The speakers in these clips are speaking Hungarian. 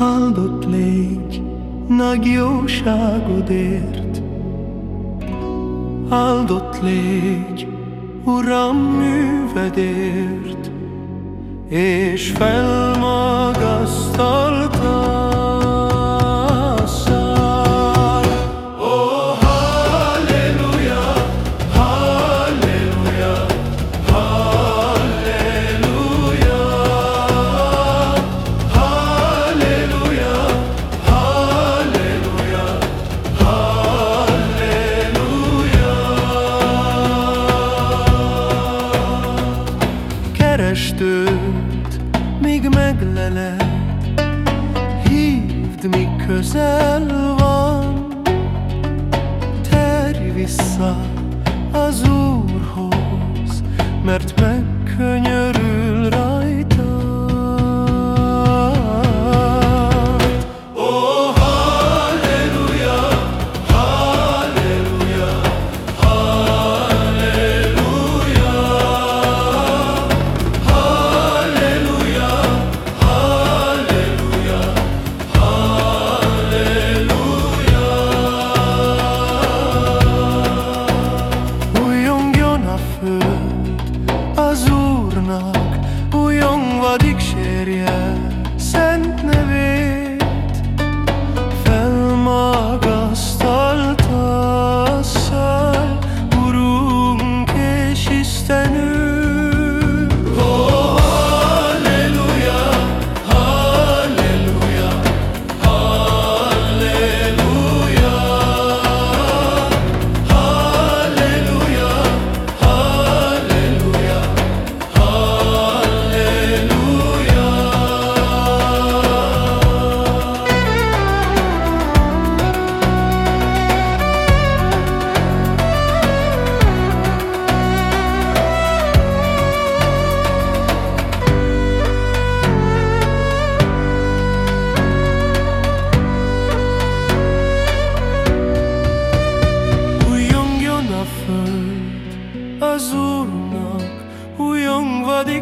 áldott légy nagy jóságodért. Áldott légy, Uram művedért, és felmar Keresd míg megleled Hívd, míg közel van. Terj vissza az Úrhoz Mert megkönyörül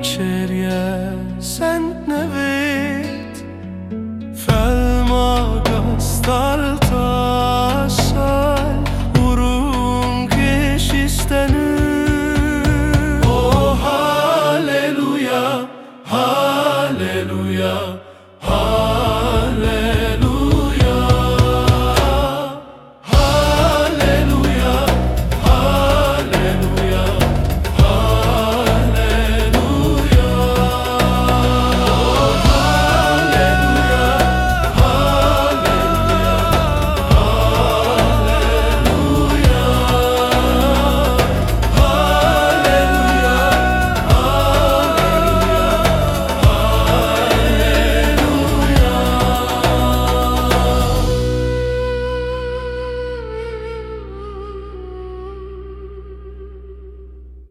večer sen ne vet Felmaga starta saj Urun keš Oh halleluja, halleluja